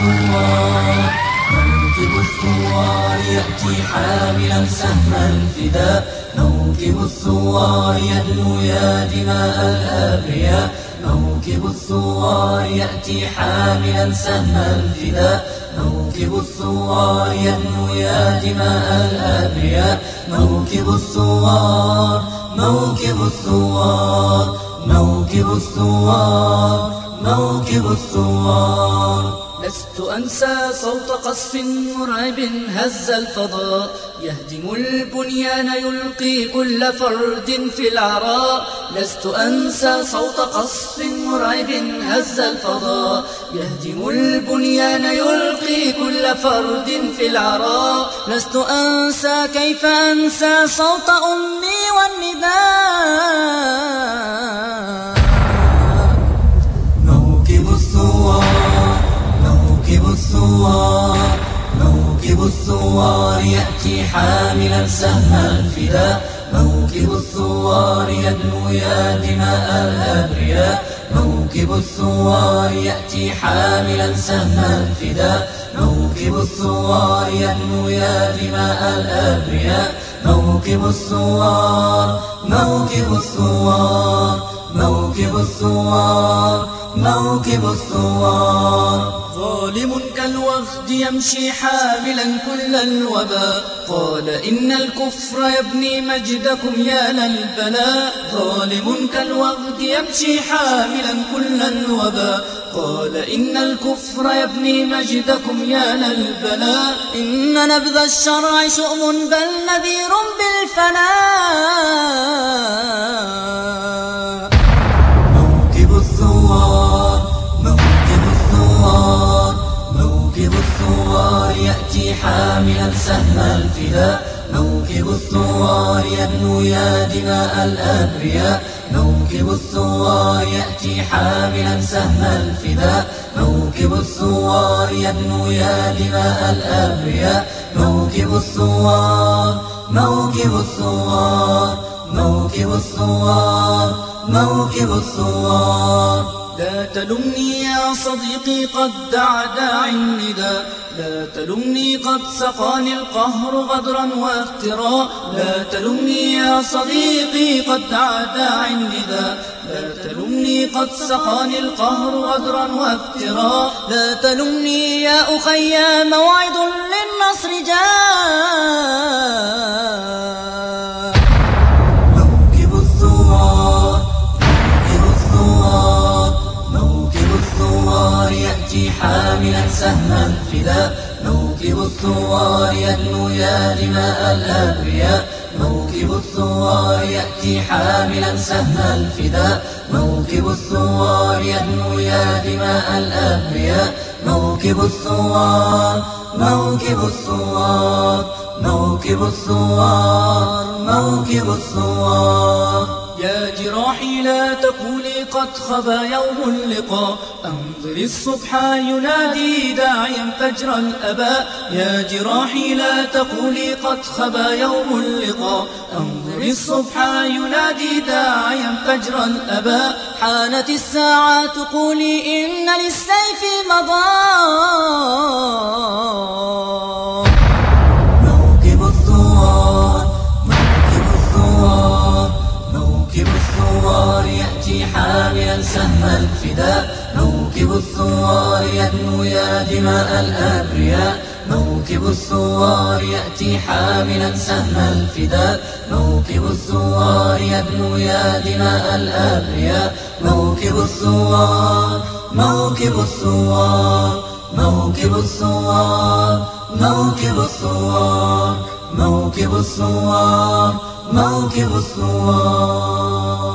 الثوار موكب الثوار يأتي حاملا سهم الفداء. موكب الثوار يدنو يا دماء الأبرياء. موكب الثوار يأتي حاملا سهم الفداء. موكب الثوار يدنو يا دماء الأبرياء. موكب الثوار موكب الثوار موكب الثوار موكب الثوار. لست أنسى صوت قصف مرعب هز الفضاء. يهدم البنيان يلقي كل فرد في العراء. لست أنسى صوت قصف مرعب هز الفضاء. يهدم البنيان يلقي كل فرد في العراء. لست أنسى كيف أنسى صوت أمي والنداء؟ الثوار موكب الثوار يأتي حاملا سهم الفداء موكب الثوار يدنو يا دماء الأبرياء. موكب الثوار يأتي حاملا سهم الفداء موكب الثوار يدنو يا دماء الأبرياء. موكب الثوار موكب الثوار موكب الثوار موكب الثوار. ظالم كالوغد يمشي حاملا كل الوباء. قال إن الكفر يبني مجدكم يا للبلاء. ظالم كالوغد يمشي حاملا كل الوباء. قال إن الكفر يبني مجدكم يا للبلاء. إن نبذ الشرع شؤم بل نذير بالفناء. موكب الثوار يأتي حاملا سهم الفداء. موكب الثوار يدنو يا دماء الأبرياء. موكب الثوار يأتي حاملا سهم الفداء. موكب الثوار يدنو يا دماء الأبرياء. موكب الثوار موكب الثوار موكب الثوار موكب الثوار. لا تلمني يا صديقي قد دعا داعي النداء. لا تلمني قد سقاني القهر غدرا وافتراء لا تلمني يا صديقي قد دعا داعي النداء. لا تلمني قد سقاني القهر غدرا وافتراء لا تلمني يا أخي موعد للنصر جاء. موكب الثوار يدنو يا دماء الأبرياء. موكب الثوار يأتي حاملا سهم الفداء. موكب الثوار يدنو يا دماء الأبرياء. موكب الثوار موكب الثوار موكب الثوار موكب الثوار. يا جراحي لا تقولي قد خبى يوم اللقاء. أنظر الصبح ينادي داعيا فجر الأباء. يا جراحي لا تقولي قد خبى يوم اللقاء. أنظر الصبح ينادي داعيا فجر الأباء. حانت الساعة قولي إن للسيف مضاء حاملا سهم الفداء. موكب الثوار يدنو يا دماء الأبرياء. موكب الثوار يأتي حاملا سهم الفداء. موكب الثوار يدنو يا دماء الأبرياء. موكب الثوار موكب الثوار موكب الثوار موكب الثوار موكب الثوار موكب الثوار.